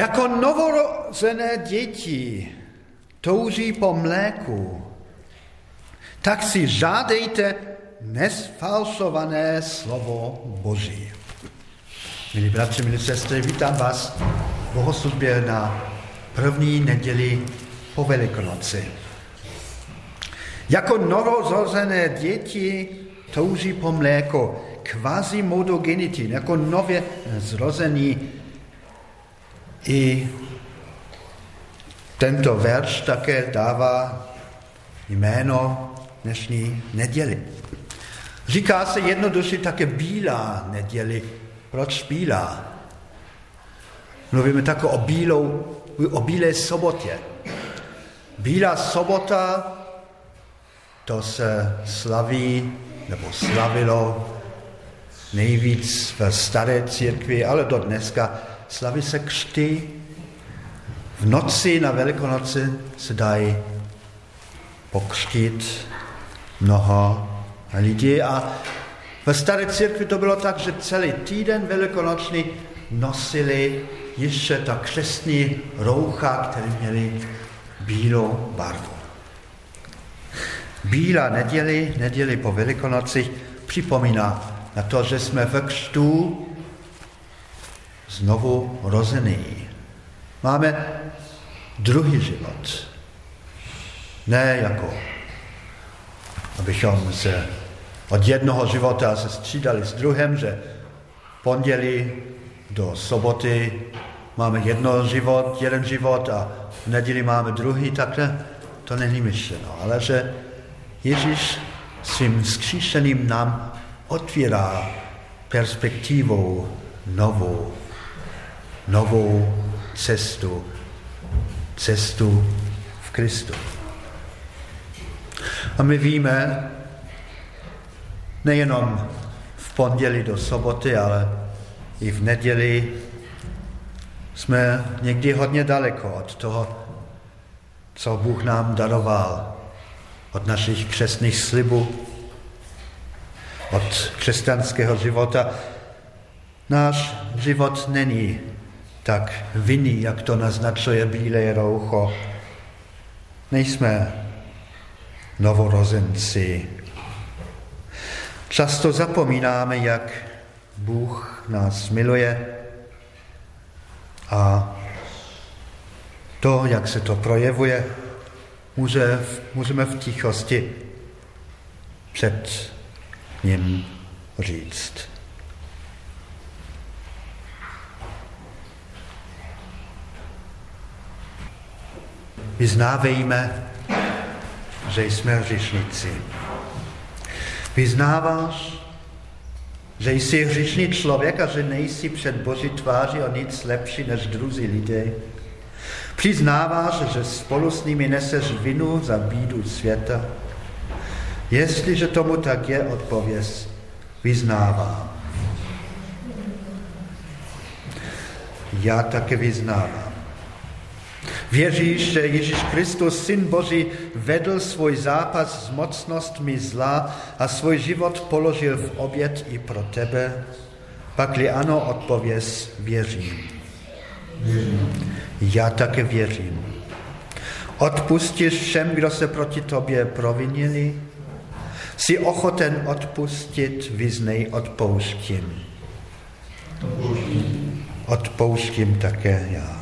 Jako novorozené děti touží po mléku, tak si žádejte nesfalšované slovo Boží. Milí bratři, milí sestry, vítám vás v bohoslužbě na první neděli po Velikonoci. Jako novorozené děti touží po mléko, kvazi modogenity, jako nově zrození. I tento verš také dává jméno dnešní neděli. Říká se jednoduše také bílá neděli. Proč bílá? Mluvíme také o, bílou, o bílé sobotě. Bílá sobota, to se slaví, nebo slavilo nejvíc v staré církvi, ale do dneska slaví se křty. V noci na Velikonoci se dají pokřtít mnoho lidí a ve staré církvi to bylo tak, že celý týden velikonoční nosili ještě ta křestní roucha, které měly bílou barvu. Bílá neděli, neděli po Velikonoci, připomíná na to, že jsme ve křtu znovu rození. Máme druhý život. Ne jako, abychom se od jednoho života se střídali s druhým, že pondělí do soboty máme jedno život, jeden život a v neděli máme druhý, takhle to není myšleno. Ale že Ježíš svým skříšeným nám otvírá perspektivou novou, novou cestu, cestu v Kristu. A my víme, nejenom v pondělí do soboty, ale i v neděli jsme někdy hodně daleko od toho, co Bůh nám daroval, od našich křesných slibů, od křesťanského života. Náš život není tak vinný, jak to naznačuje bílé roucho. Nejsme novorozenci. Často zapomínáme, jak Bůh nás miluje a to, jak se to projevuje, může, můžeme v tichosti před ním říct. Vyznávejme, že jsme hřišnici. Vyznáváš, že jsi hřišný člověk a že nejsi před Boží tváří o nic lepší než druzí lidé. Přiznáváš, že spolu s nimi neseš vinu za bídu světa. Jestliže tomu tak je, odpověz, vyznávám. Já také vyznávám. Věříš, že Ježíš Kristus, Syn Boží, vedl svůj zápas s mocnostmi zla a svůj život položil v oběd i pro tebe? Pakli ano, odpověz, věřím. Já také věřím. Odpustíš všem, kdo se proti tobě provinili? Jsi ochoten odpustit, vyznej, odpouštím. Odpouštím také já.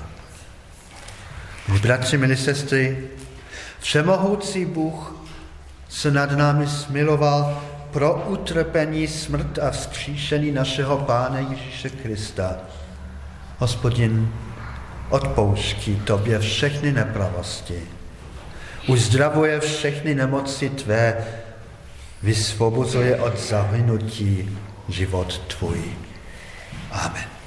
Bratři, milí sestry, všemohoucí Bůh se nad námi smiloval pro utrpení, smrt a vzkříšení našeho Pána Ježíše Krista. Hospodin odpouští tobě všechny nepravosti, uzdravuje všechny nemoci tvé, vysvobozuje od zahynutí život tvůj. Amen.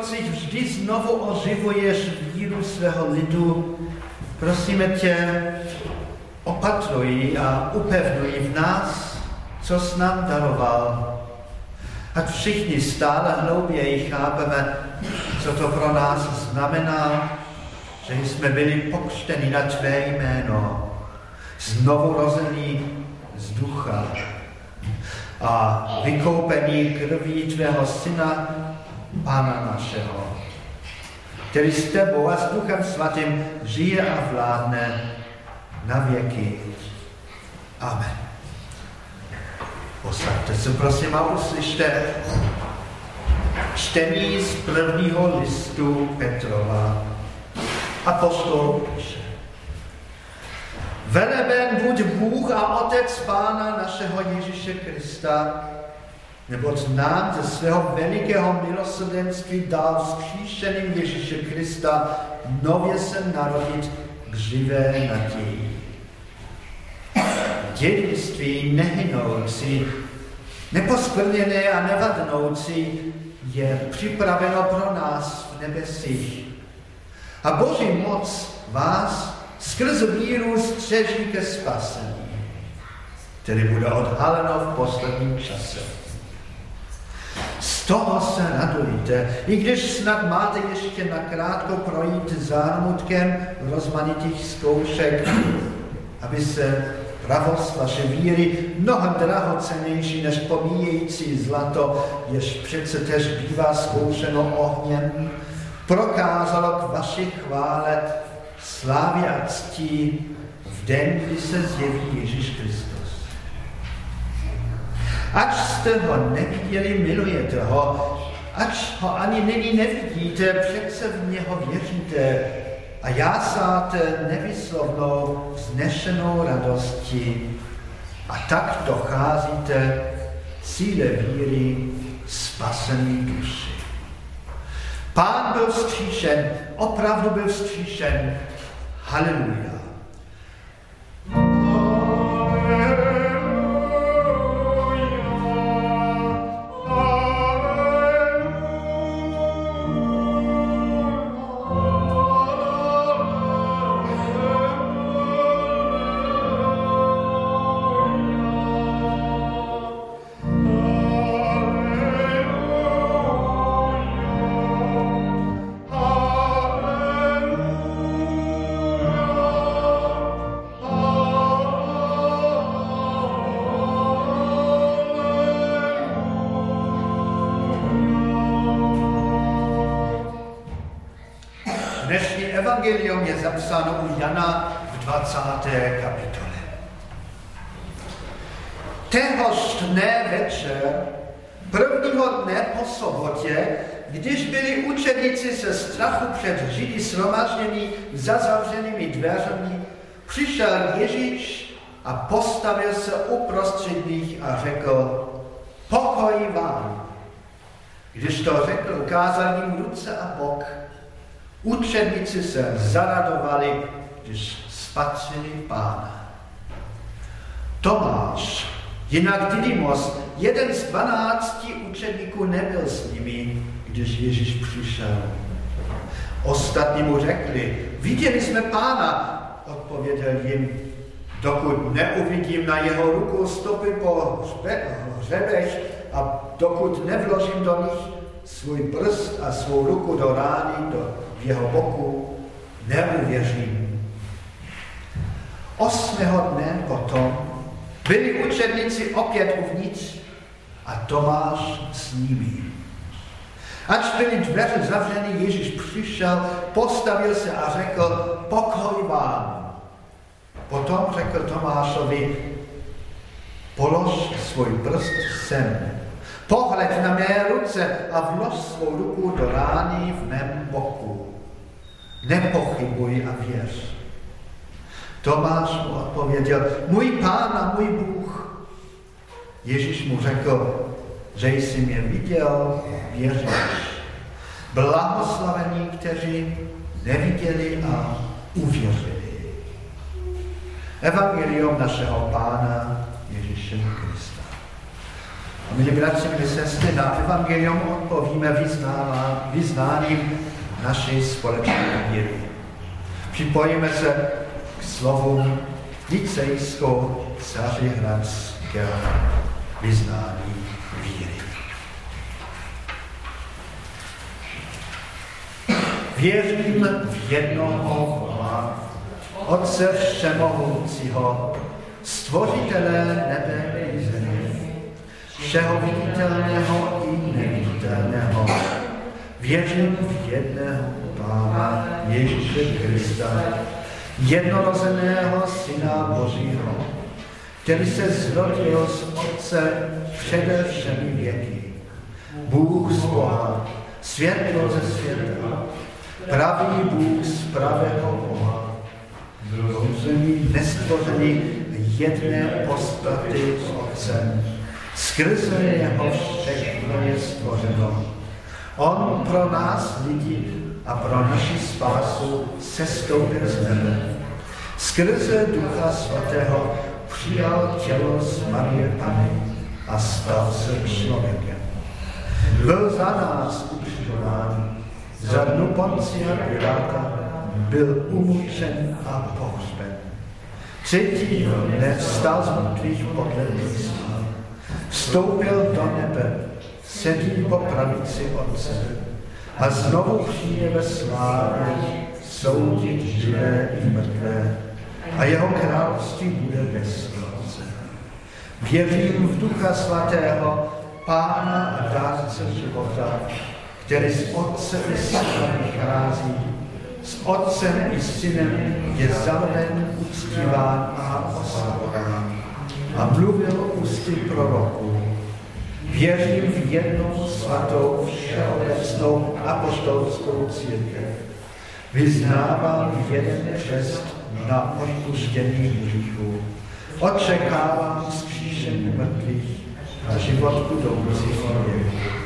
Nocích vždy znovu oživuješ víru svého lidu, prosíme tě, opatruj a upevnuj v nás, co s nám daroval. Ať všichni stále hlouběji chápeme, co to pro nás znamená, že jsme byli pokřteni na tvé jméno, znovu rození z ducha a vykoupení krví tvého syna, Pána našeho, který s tebou a s Duchem Svatým žije a vládne na věky. Amen. Posaďte se prosím a uslyšte čtení z prvního listu Petrova. Apostol píše. Veleben buď Bůh a Otec Pána našeho Ježíše Krista, neboť nám ze svého velikého milosrdenství dal vzkříšeným Ježíše Krista nově se narodit k živé naději. Dědictví nehynoucí, neposkvrněné a nevadnoucí je připraveno pro nás v nebesích. A Boží moc vás skrze víru střeží ke spasení, který bude odhaleno v posledním čase. Z toho se radujte, i když snad máte ještě nakrátko projít zármutkem rozmanitých zkoušek, aby se pravost vaše víry, mnohem drahocenější než pomíjející zlato, jež přece tež bývá zkoušeno ohněm, prokázalo k vaší chvále slávě a ctí v den, kdy se zjeví Ježíš Kristus. Ač jste ho neviděli, milujete ho, ač ho ani nyní nevidíte, přece v něho věříte a jásáte nevyslovnou vznešenou radosti a tak docházíte cíle víry spasený duši. Pán byl vzkříšen, opravdu byl vzkříšen. Haleluja. evangelium postavil se uprostřed nich a řekl, pokoj vám. Když to řekl, ukázal jim ruce a bok. Učeníci se zaradovali, když spatřili pána. Tomáš, jinak Didymos, jeden z dvanácti učeníků nebyl s nimi, když Ježíš přišel. Ostatní mu řekli, viděli jsme pána, odpověděl jim, dokud neuvidím na jeho ruku stopy po hřebech a dokud nevložím do nich svůj prst a svou ruku do rány, do jeho boku, neuvěřím. Osmého dne potom byli učedníci opět uvnitř a Tomáš s nimi. Ač byly dveře zavřeny, Ježíš přišel, postavil se a řekl, pokoj vám. Potom řekl Tomášovi, polož svůj prst sem, pohled na mé ruce a vlož svou ruku do rány v mém boku nepochybuj a věř. Tomáš mu odpověděl, můj pán a můj Bůh. Ježíš mu řekl, že jsi mě viděl, věříš. Blahoslavení, kteří neviděli a uvěřili. Evangelium našeho Pána Ježíše Krista. A milí bratři, milí sestry, na evangelium odpovíme vyznáním naší společné víry. Připojíme se k slovům nicejsko-cařihradského vyznání víry. Věřím v jednoho Boha, Otce Všemohoucího, Stvořitele nebe i země, všeho viditelného i neviditelného. Věřím v jedného Pána Ježíše Krista, jednorozeného Syna Božího, který se zrodil z Otce přede všemi věky. Bůh z Boha, světlo ze světa, pravý Bůh z pravého Boha, zrozený, nestvořený jedné podstaty s Otcem. Skrze jeho všechno je stvořeno. On pro nás lidi a pro naši spásu se stoupil z nebe. Skrze Ducha Svatého přijal tělo z Marie Pany a stal se člověkem. Byl za nás ukřižován, za dnu Poncia Piláta byl umučen a pohřben. Třetí dne vstal z mrtvých podle písma. Vstoupil do nebe, sedí po pravici Otce a znovu přijde ve slávě soudit živé i mrtvé a jeho království bude bez konce. Věřím v Ducha Svatého, Pána a dárce života, který z Otce Syna vychází, s Otcem i Synem je zaveden, uctíván a oslavován. A mluvil ústy proroků. Věřím v jednou svatou všeobecnou apostolskou církev. Vyznávám jeden křest na odpuštění hříchů. Očekávám vzkříšení mrtvých a život budoucích věků.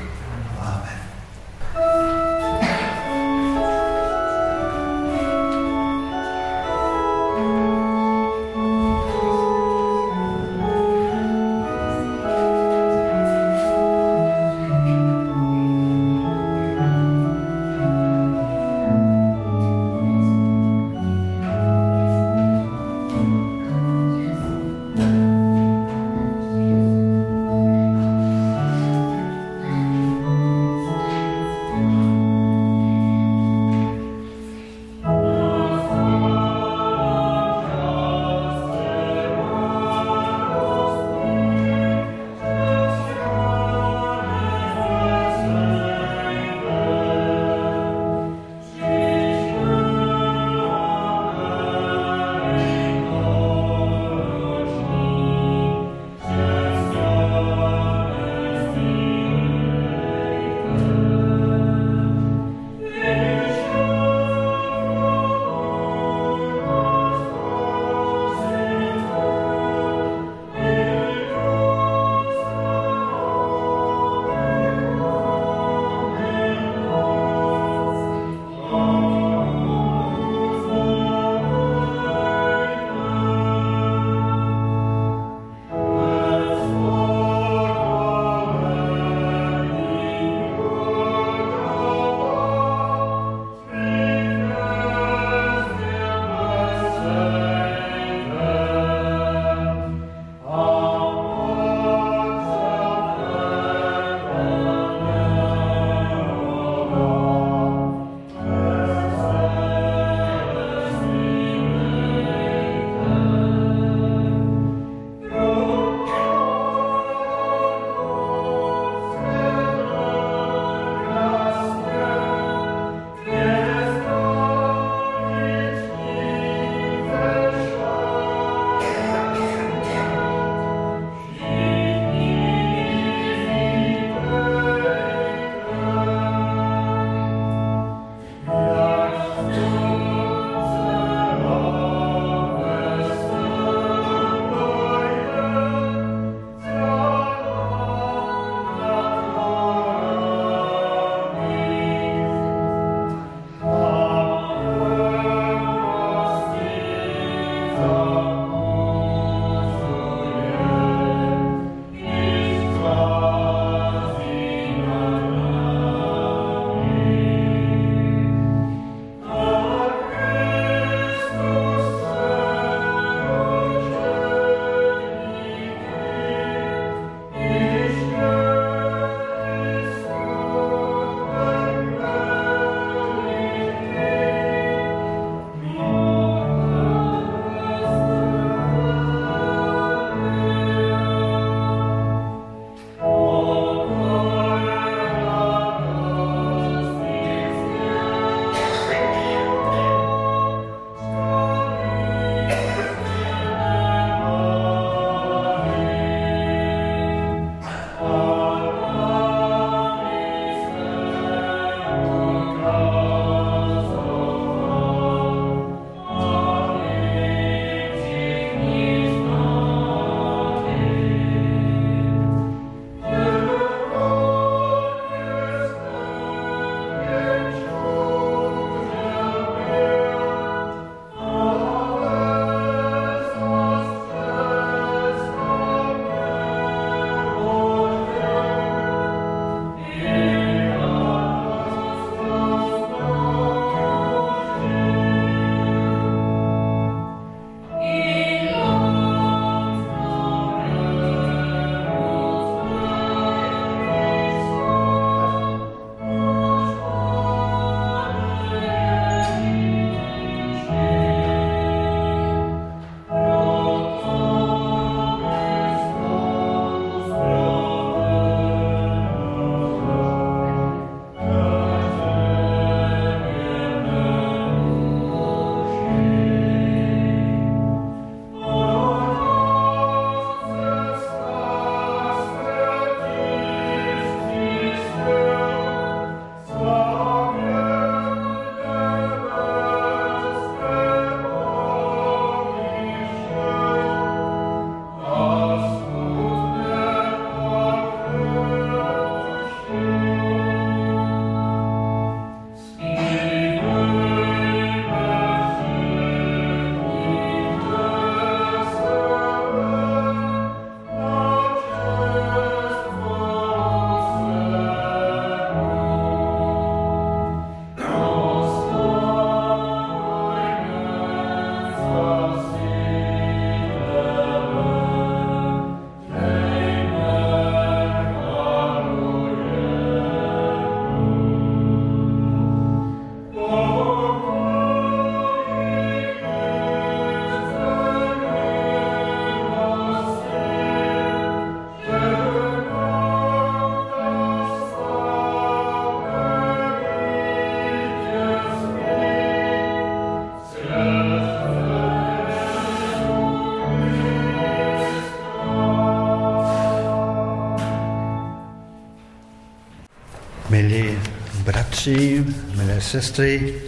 Sestry,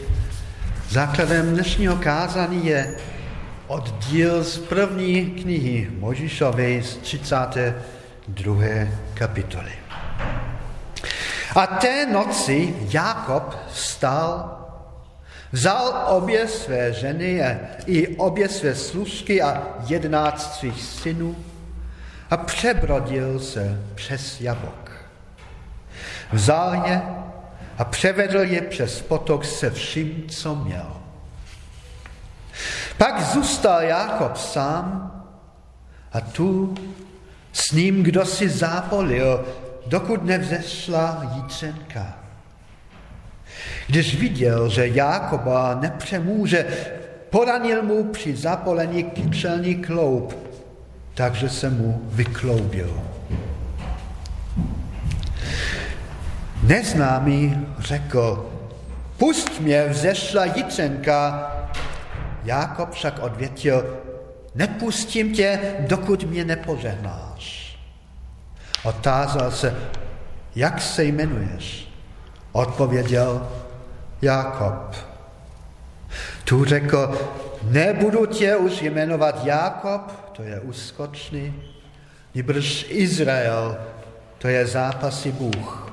základem dnešního kázání je oddíl z první knihy Možišové z 32. kapitoly. A té noci Jakob stal, vzal obě své ženy i obě své služky a jedenáct svých synů a přebrodil se přes Jabok. Vzal je a převedl je přes potok se vším, co měl. Pak zůstal Jakob sám a tu s ním kdo si zápolil, dokud nevzešla jítřenka. Když viděl, že Jákoba nepřemůže, poranil mu při zapolení kyčelní kloup, takže se mu vykloubil. Neznámý řekl, pust mě, vzešla jitřenka. Jákob však odvětil, nepustím tě, dokud mě nepožehnáš. Otázal se, jak se jmenuješ? Odpověděl Jákob. Tu řekl, nebudu tě už jmenovat Jákob, to je uskočný, nebož Izrael, to je zápasy Bůh.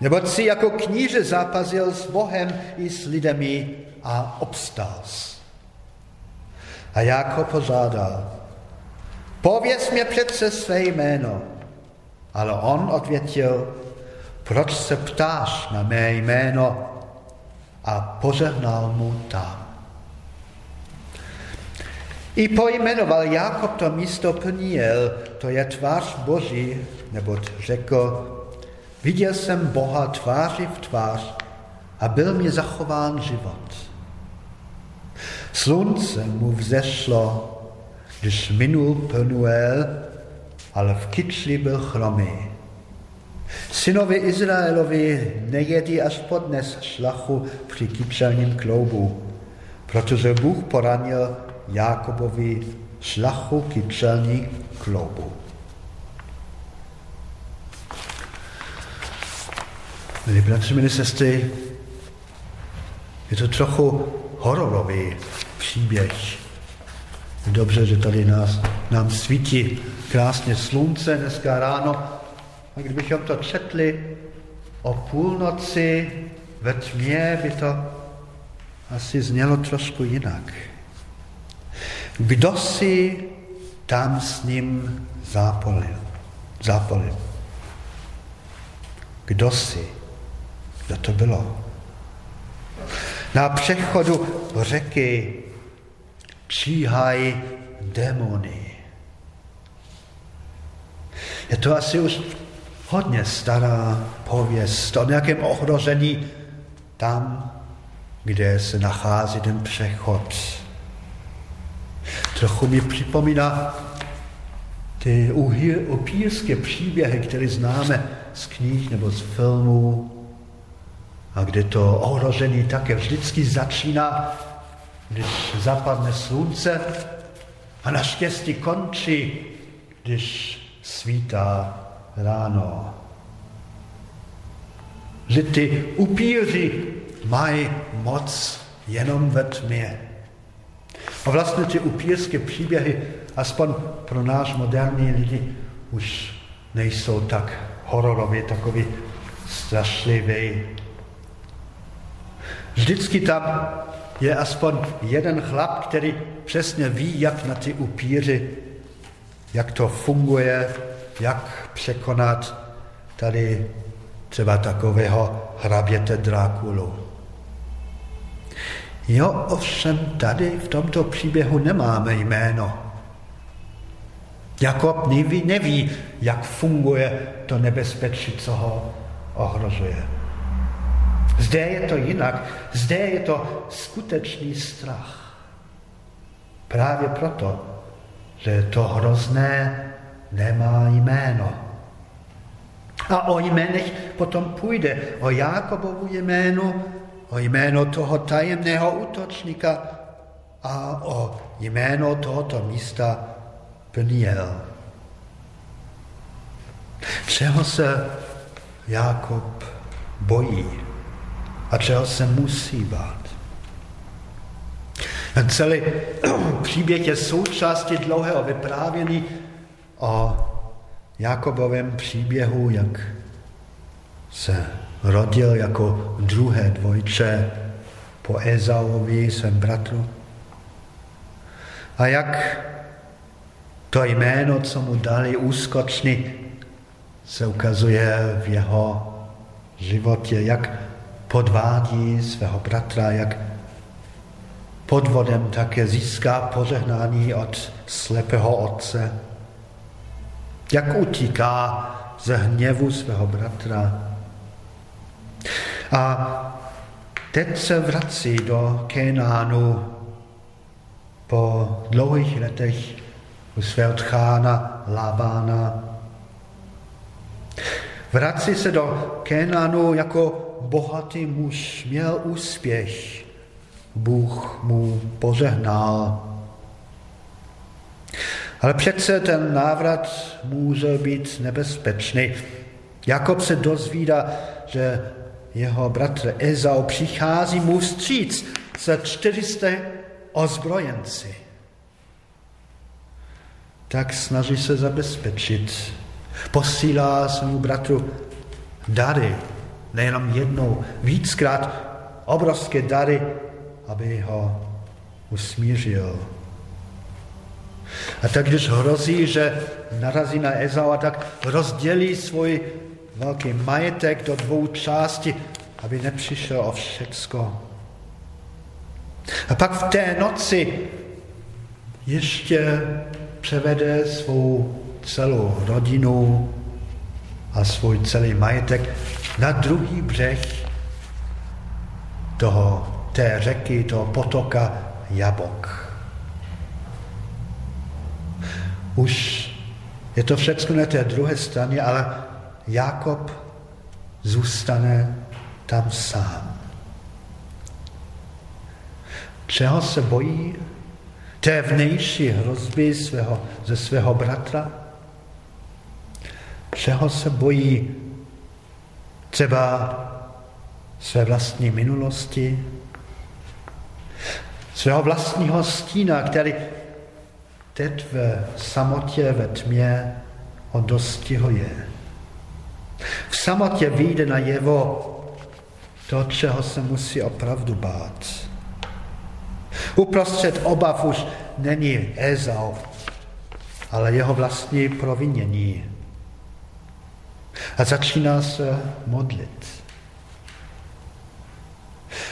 Neboť si jako kníže zápazil s Bohem i s lidmi a obstal. A Jakob požádal, pověz mě přece své jméno. Ale on odvětil, proč se ptáš na mé jméno? A požehnal mu tam. I pojmenoval Jakob to místo Pniel, to je tvář Boží, nebo řekl, Viděl jsem Boha tváři v tvář a byl mi zachován život. Slunce mu vzešlo, když minul Penuel, ale v kyčli byl chromý. Synovi Izraelovi nejedí až podnes šlachu při kyčelním kloubu, protože Bůh poranil Jákobovi šlachu kyčelní kloubu. Milí bratři, milí sestry, je to trochu hororový příběh. Dobře, že tady nás, nám svítí krásně slunce dneska ráno. A kdybychom to četli o půlnoci ve tmě, by to asi znělo trošku jinak. Kdo si tam s ním zápolil? zápolil? Kdo si? Kdo to bylo? Na přechodu řeky číhají démony. Je to asi už hodně stará pověst o nějakém ohrožení tam, kde se nachází ten přechod. Trochu mi připomíná ty upírské příběhy, které známe z knih nebo z filmů, a kde to ohrožení také vždycky začíná, když zapadne slunce a naštěstí končí, když svítá ráno. Že ty upíři mají moc jenom ve tmě. A vlastně ty upírské příběhy, aspoň pro náš moderní lidi, už nejsou tak hororově, takový strašlivý. Vždycky tam je aspoň jeden chlap, který přesně ví, jak na ty upíři, jak to funguje, jak překonat tady třeba takového hraběte Drákulu. Jo, ovšem tady v tomto příběhu nemáme jméno. Jakob neví, neví, jak funguje to nebezpečí, co ho ohrožuje. Zde je to jinak. Zde je to skutečný strach. Právě proto, že to hrozné nemá jméno. A o jménech potom půjde. O Jákobovu jménu, o jméno toho tajemného útočníka a o jméno tohoto místa Peniel. Čeho se Jákob bojí? A čeho se musí bát. Ten celý příběh je součástí dlouhého vyprávění o Jakobovém příběhu, jak se rodil jako druhé dvojče po Ezauovi, svém bratru. A jak to jméno, co mu dali úskočný, se ukazuje v jeho životě, jak podvádí svého bratra, jak podvodem také získá požehnání od slepého otce, jak utíká ze hněvu svého bratra. A teď se vrací do Kenánu po dlouhých letech u svého tchána Labána. Vrací se do Kenánu jako bohatý muž, měl úspěch. Bůh mu požehnal. Ale přece ten návrat může být nebezpečný. Jakob se dozvídá, že jeho bratr Ezau přichází mu vstříc se 400 ozbrojenci. Tak snaží se zabezpečit. Posílá svému bratru dary, nejenom jednou, víckrát obrovské dary, aby ho usmířil. A tak, když hrozí, že narazí na Ezau, tak rozdělí svůj velký majetek do dvou částí, aby nepřišel o všecko. A pak v té noci ještě převede svou celou rodinu a svůj celý majetek na druhý břeh toho, té řeky, toho potoka Jabok. Už je to všechno na té druhé straně, ale Jakob zůstane tam sám. Čeho se bojí? Té vnější hrozby svého, ze svého bratra? Čeho se bojí třeba své vlastní minulosti, svého vlastního stína, který teď v samotě, ve tmě ho dostihuje. V samotě vyjde na jevo to, čeho se musí opravdu bát. Uprostřed obav už není Ezau, ale jeho vlastní provinění. A začíná se modlit.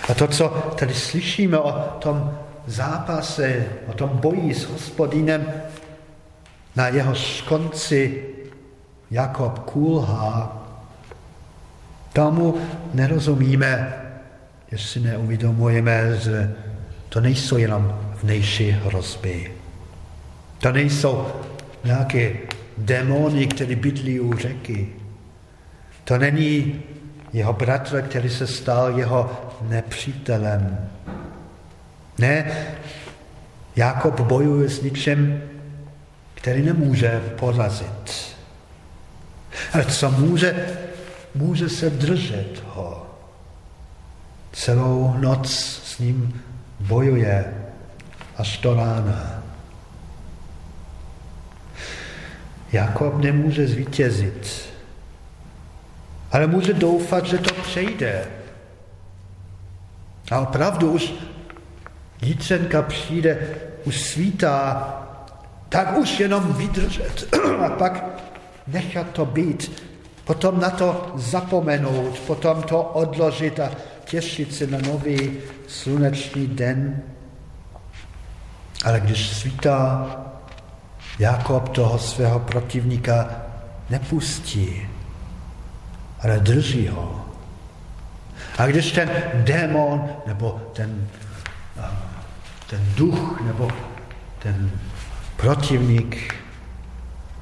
A to, co tady slyšíme o tom zápase, o tom boji s hospodinem, na jeho konci Jakob kulhá, tomu nerozumíme, jestli neuvědomujeme, že to nejsou jenom vnější hrozby. To nejsou nějaké démony, které bydlí u řeky. To není jeho bratr, který se stal jeho nepřítelem. Ne, Jakob bojuje s ničem, který nemůže porazit. Ale co může, může se držet ho. Celou noc s ním bojuje až do rána. Jakob nemůže zvítězit, ale může doufat, že to přejde. A opravdu už jitřenka přijde, už svítá, tak už jenom vydržet a pak nechat to být, potom na to zapomenout, potom to odložit a těšit se na nový slunečný den. Ale když svítá, Jakob toho svého protivníka nepustí, ale drží ho. A když ten démon, nebo ten, ten duch, nebo ten protivník,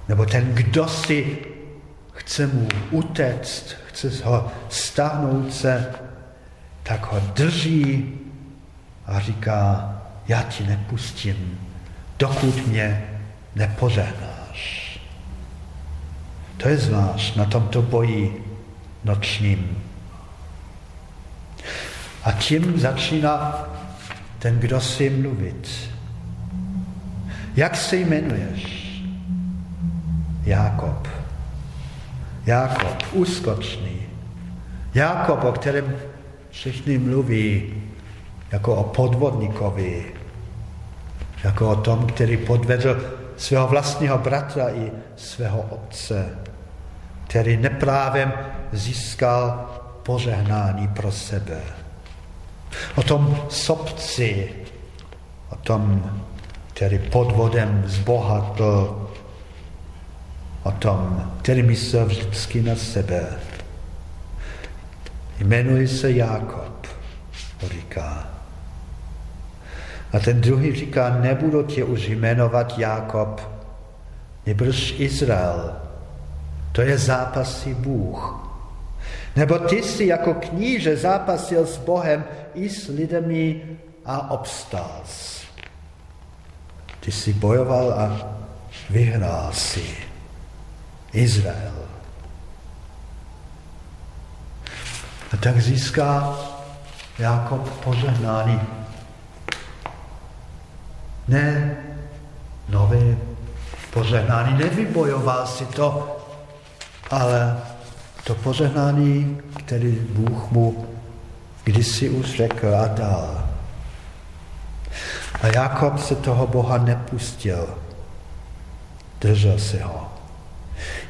nebo ten, kdo si chce mu utéct, chce ho stáhnout se, tak ho drží a říká, já ti nepustím, dokud mě nepožehnáš. To je zvlášť na tomto boji nočním. A tím začíná ten, kdo si mluvit. Jak se jmenuješ? Jákob. Jákob, úskočný. Jákob, o kterém všichni mluví jako o podvodníkovi, jako o tom, který podvedl svého vlastního bratra i svého otce, který neprávem získal požehnání pro sebe. O tom sobci, o tom, který podvodem zbohatl, o tom, který myslel vždycky na sebe. Jmenuji se Jakob, říká. A ten druhý říká, nebudu tě už jmenovat Jakob, nebudeš Izrael. To je zápasí Bůh. Nebo ty jsi jako kníže zápasil s Bohem i s lidmi a obstál Ty jsi bojoval a vyhrál si. Izrael. A tak získá Jakob požehnání. Ne nové požehnání, nevybojoval si to, ale to požehnání, který Bůh mu kdysi už řekl a dal. A Jakob se toho Boha nepustil. Držel se ho.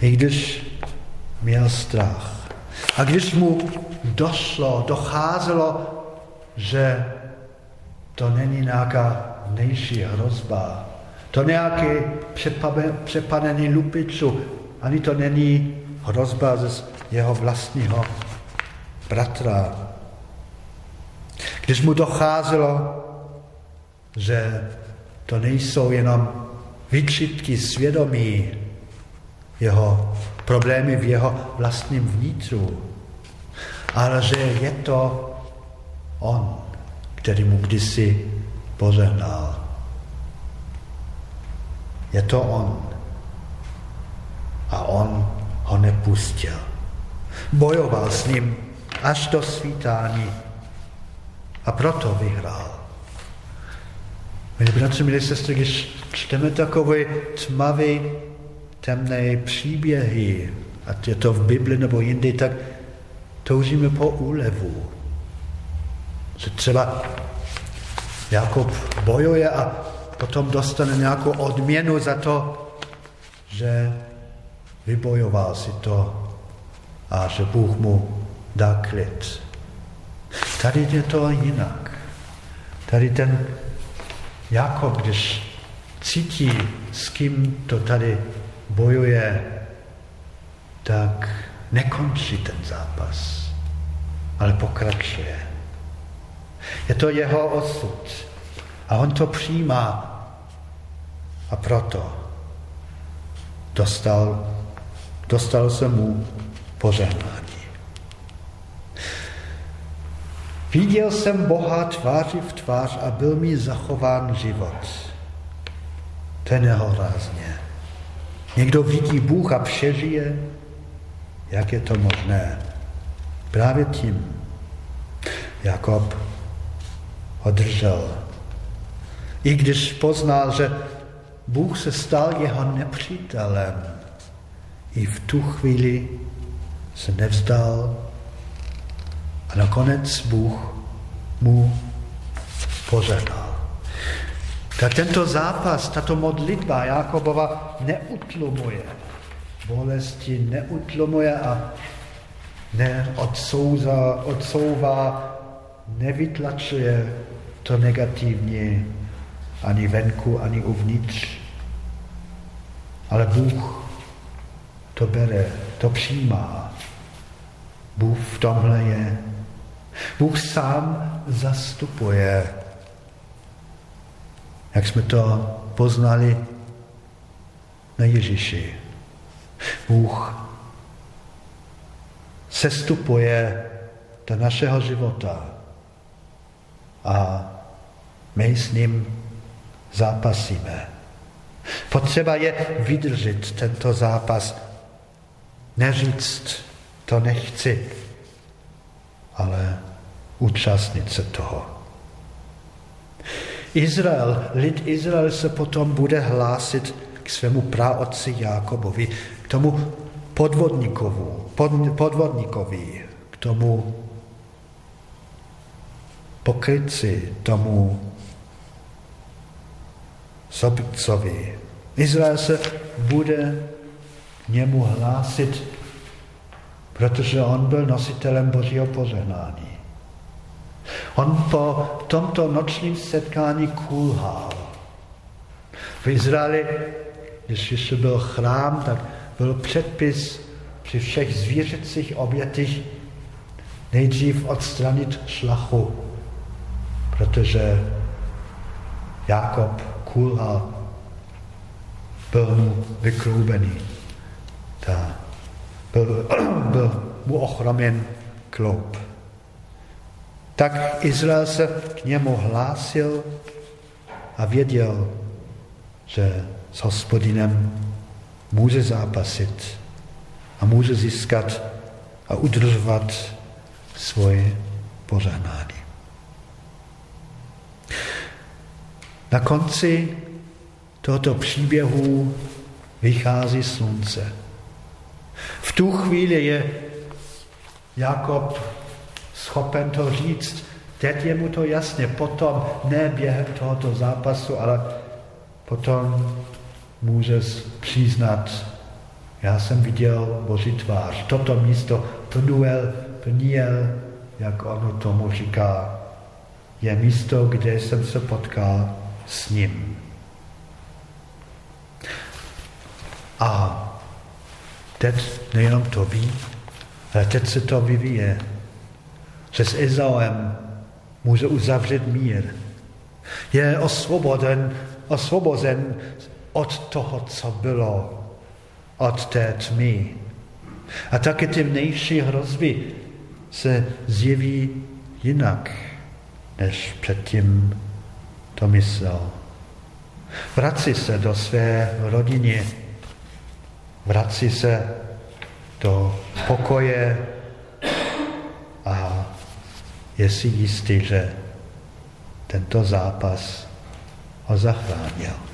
I když měl strach. A když mu došlo, docházelo, že to není nějaká vnější hrozba, to nějaký přepadený lupiču, ani to není hrozba ze jeho vlastního bratra. Když mu docházelo, že to nejsou jenom výčitky svědomí, jeho problémy v jeho vlastním vnitru, ale že je to on, který mu kdysi požehnal. Je to on. A on ho nepustil. Bojoval s ním až do svítání a proto vyhrál. Milí bratři, milí sestry, když čteme takové tmavý temné příběhy, ať je to v Bibli nebo jindy, tak toužíme po úlevu. Že třeba Jakob bojuje a potom dostane nějakou odměnu za to, že vybojoval si to a že Bůh mu dá klid. Tady je to jinak. Tady ten Jakob, když cítí, s kým to tady bojuje, tak nekončí ten zápas, ale pokračuje. Je to jeho osud a on to přijímá a proto dostal, dostal se mu požehnání. Viděl jsem Boha tváři v tvář a byl mi zachován život. To je nehorázně. Někdo vidí Bůh a přežije, jak je to možné? Právě tím Jakob ho držel. I když poznal, že Bůh se stal jeho nepřítelem, i v tu chvíli se nevzdal a nakonec Bůh mu požehnal. Tak tento zápas, tato modlitba Jakobova neutlumuje. Bolesti neutlumuje a neodsouzá, odsouvá, nevytlačuje to negativně ani venku, ani uvnitř. Ale Bůh to bere, to přijímá. Bůh v tomhle je. Bůh sám zastupuje jak jsme to poznali na Ježíši. Bůh sestupuje do našeho života a my s ním zápasíme. Potřeba je vydržet tento zápas, neříct, to nechci, ale účastnit se toho. Izrael, lid Izrael se potom bude hlásit k svému praotci Jákobovi, k tomu podvodníkovu, pod, podvodníkovi, k tomu pokryci, tomu sobitcovi. Izrael se bude němu hlásit, protože on byl nositelem Božího požehnání. On po tomto nočním setkání kulhal. V Izraeli, když ještě byl chrám, tak byl předpis při všech zvířecích obětích nejdřív odstranit šlachu, protože Jakob kulhal, byl mu vykroubený. Ta, byl, byl mu ochromen kloup. Tak Izrael se k němu hlásil a věděl, že s hospodinem může zápasit a může získat a udržovat svoje požehnání. Na konci tohoto příběhu vychází slunce. V tu chvíli je Jakob schopen to říct. Teď je mu to jasně, potom ne během tohoto zápasu, ale potom může přiznat, já jsem viděl Boží tvář. Toto místo Pnuel, Pniel, jak ono tomu říká, je místo, kde jsem se potkal s ním. A teď nejenom to ví, ale teď se to vyvíje že s Izaem může uzavřít mír. Je osvoboden, osvobozen od toho, co bylo, od té tmy. A také ty vnější hrozby se zjeví jinak, než předtím to myslel. Vrací se do své rodiny, vrací se do pokoje a je si jistý, že tento zápas ho zachránil.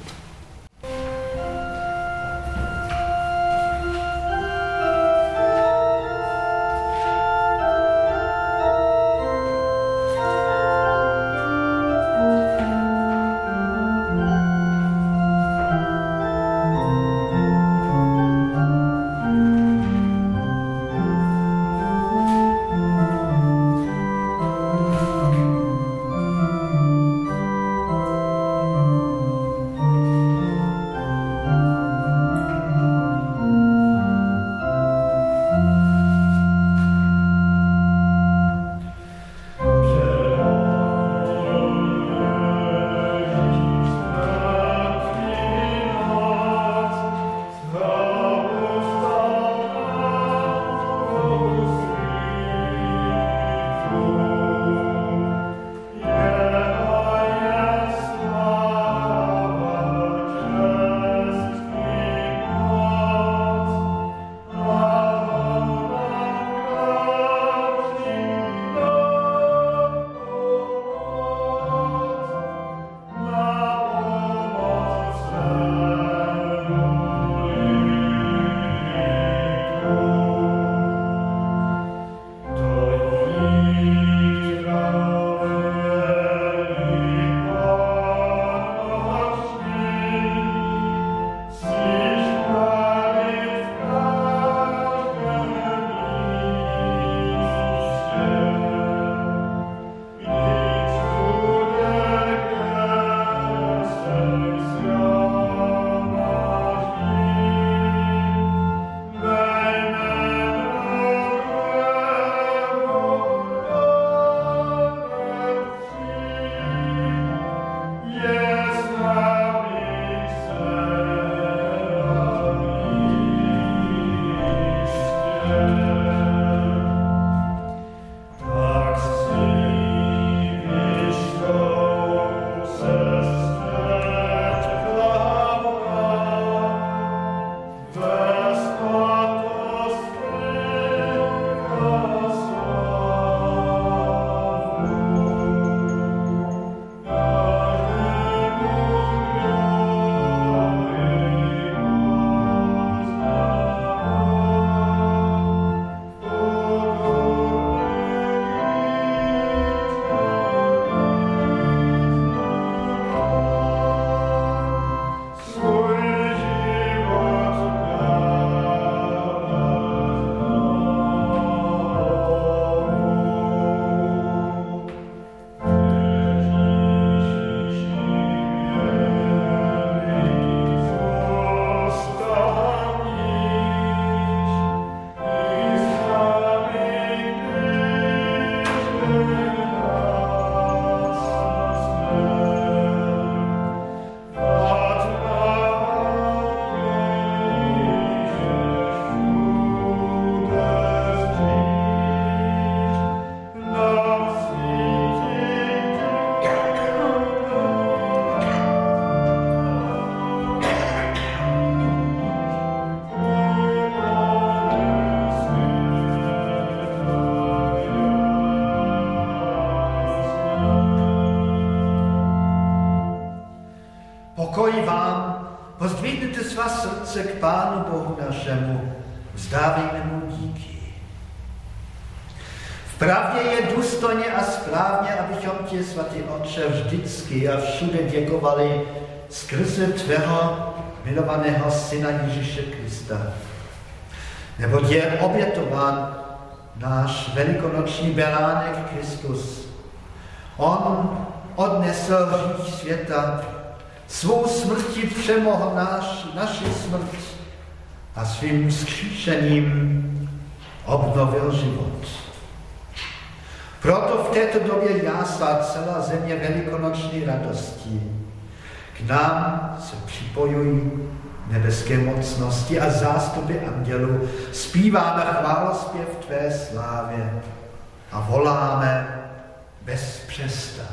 Pánu Bohu našemu, vzdávejme mu díky. V pravdě je důstojně a správně, abychom ti, svatý Otče, vždycky a všude děkovali skrze tvého milovaného Syna Ježíše Krista. Nebo je obětován náš velikonoční beránek Kristus. On odnesl hřích světa, svou smrtí přemohl náš, naši smrt a svým skříšením obnovil život. Proto v této době jásá celá země velikonoční radostí. K nám se připojují nebeské mocnosti a zástupy andělů. Zpíváme chválospěv Tvé slávě a voláme bez přestání.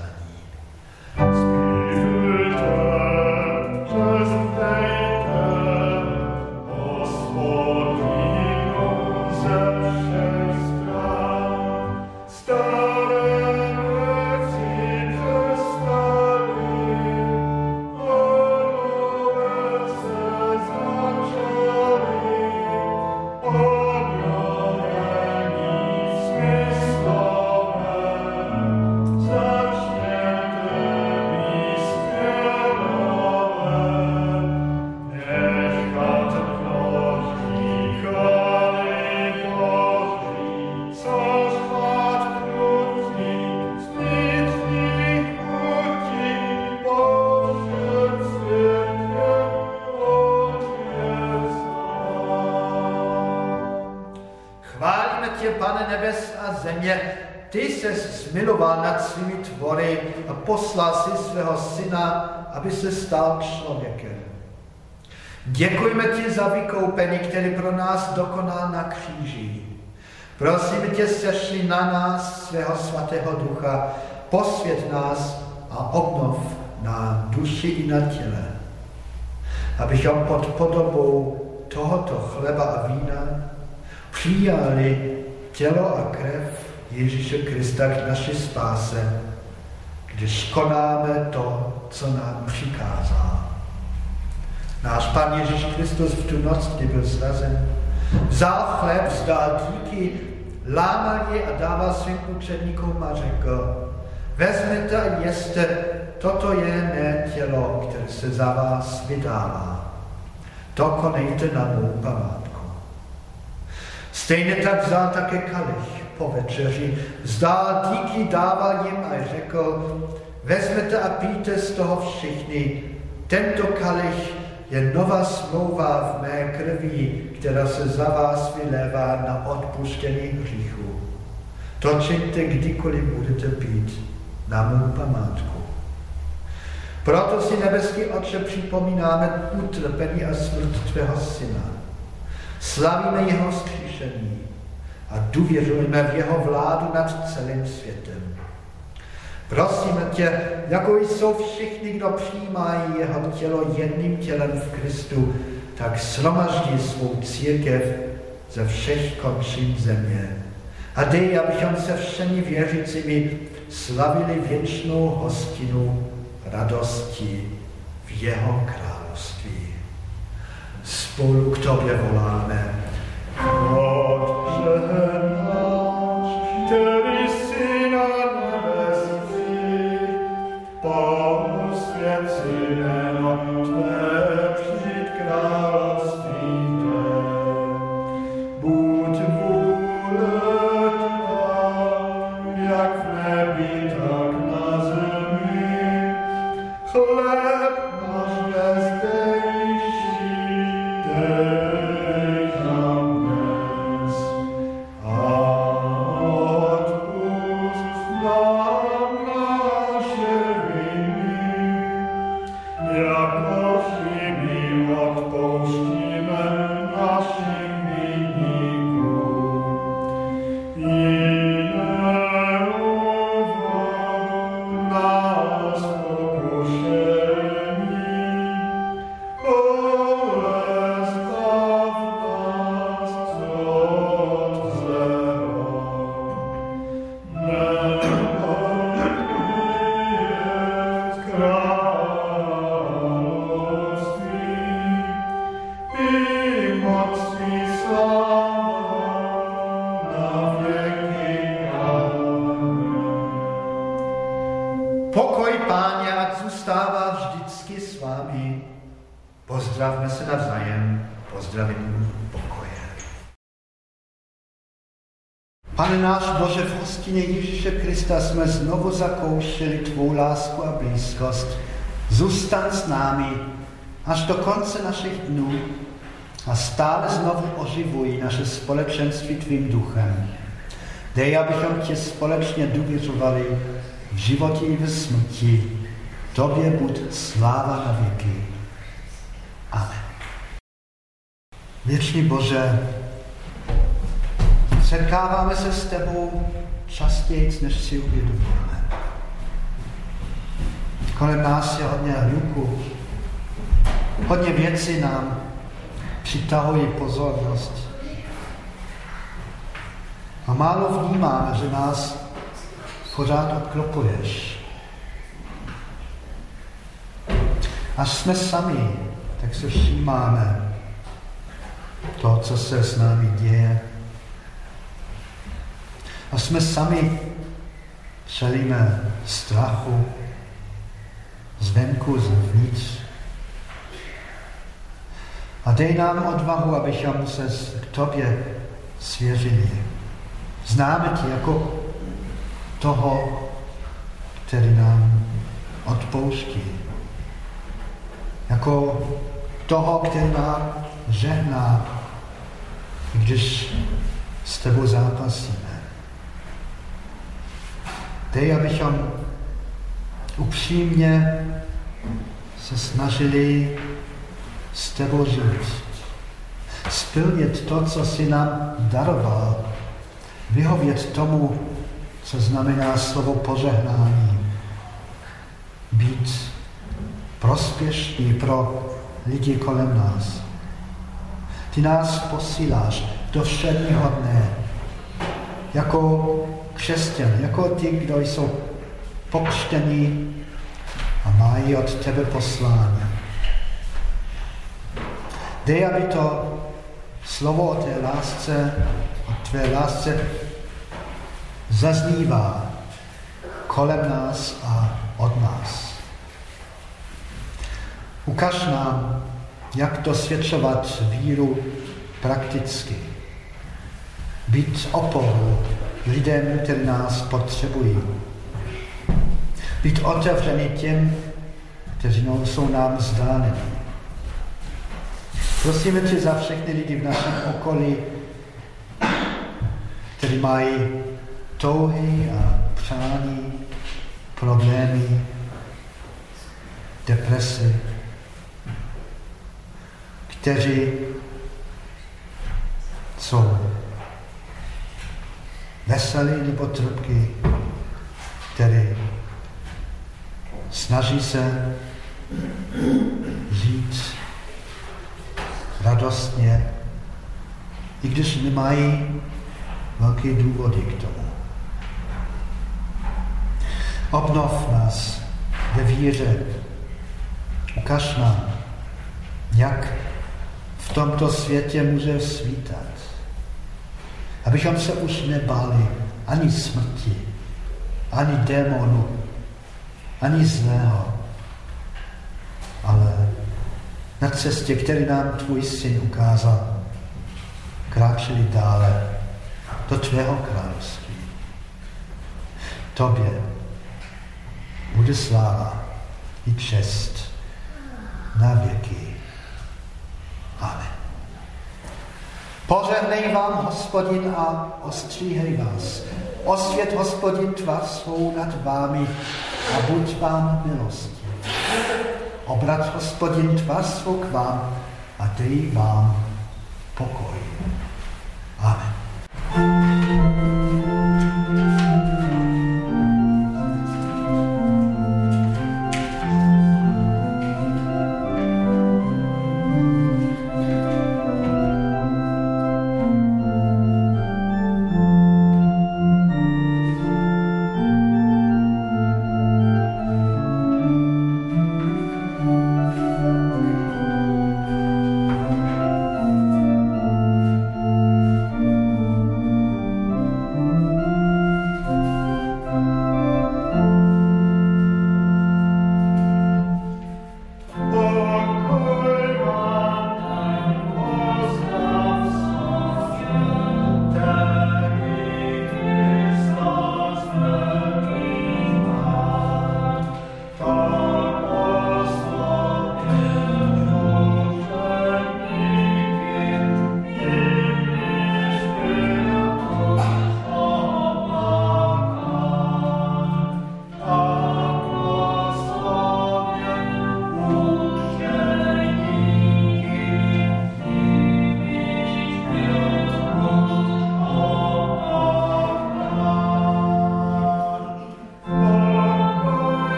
Zmiloval nad svými tvory a poslal si svého syna, aby se stal člověkem. Děkujeme ti za vykoupení, který pro nás dokonal na kříži. Prosíme tě, sešli na nás svého svatého ducha, posvět nás a obnov na duši i na těle. Abychom pod podobou tohoto chleba a vína přijali tělo a krev Ježíše Krista k naší spáse, když konáme to, co nám přikázal. Náš Pan Ježíš Kristus v tu noc, kdy byl zrazen, vzal chléb, vzdal díky, lámal je a dával svým učedníkům a řekl, vezměte a jeste, toto je mé tělo, které se za vás vydává. To konejte na mou památku. Stejně tak vzal také kalich po večeři, vzdál díky, dával jim a řekl, vezmete a píte z toho všichni. Tento kalich je nová smlouva v mé krvi, která se za vás vylévá na odpuštění hříchu. To čiňte, kdykoliv budete pít na mou památku. Proto si nebeský Otče připomínáme utrpení a smrt Tvého Syna. Slavíme jeho skříšení a důvěřujeme v jeho vládu nad celým světem. Prosíme tě, jako jsou všichni, kdo přijímají jeho tělo jedným tělem v Kristu, tak slomaždí svou církev ze všech končin země. A dej, abychom se všemi věřícími slavili věčnou hostinu radosti v jeho království. Spolu k tobě voláme. Otče náš, který náš Bože, v hostině Ježíše Krista jsme znovu zakoušeli tvou lásku a blízkost. Zůstan s námi až do konce našich dnů a stále znovu oživuj naše společenství tvým duchem. Dej, abychom tě společně důvěřovali v životě i v smrti. Tobě buď sláva na věky. Amen. Věčný Bože, setkáváme se s tebou častěji, než si uvědomujeme. Kolem nás je hodně hluku, hodně věcí nám přitahují pozornost. A málo vnímáme, že nás pořád obklopuješ. Až jsme sami, tak se všímáme to, co se s námi děje. A jsme sami, čelíme strachu zvenku, zevnitř. A dej nám odvahu, abychom se k tobě svěřili. Známe tě jako toho, který nám odpouští. Jako toho, který nám žehná, když s tebou zápasíme. Dej, abychom upřímně se snažili s tebou žít. Splnit to, co jsi nám daroval. Vyhovět tomu, co znamená slovo požehnání. Být prospěšný pro lidi kolem nás. Ty nás posíláš do všedního dne jako křesťan, jako ty, kdo jsou pokřtění a mají od tebe poslání. Dej, aby to slovo o té lásce, o tvé lásce zaznívá kolem nás a od nás. Ukaž nám, jak dosvědčovat víru prakticky. Být oporou lidem, kteří nás potřebují. Být otevřený těm, kteří jsou nám vzdálení. Prosíme tě za všechny lidi v našem okolí, kteří mají touhy a přání, problémy, depresy, kteří jsou veselí nebo trpky, který snaží se žít radostně, i když nemají velké důvody k tomu. Obnov nás ve víře. Ukaž nám, jak v tomto světě může svítat. Abychom se už nebáli ani smrti, ani démonu, ani zlého, ale na cestě, který nám tvůj syn ukázal, kráčeli dále do tvého království. Tobě bude sláva i čest na věky. Požehnej vám, hospodin, a ostříhej vás. Osvět, hospodin, tvá svou nad vámi a buď vám milosti. Obrat, hospodin, tvá svou k vám a dej vám pokoj. Amen.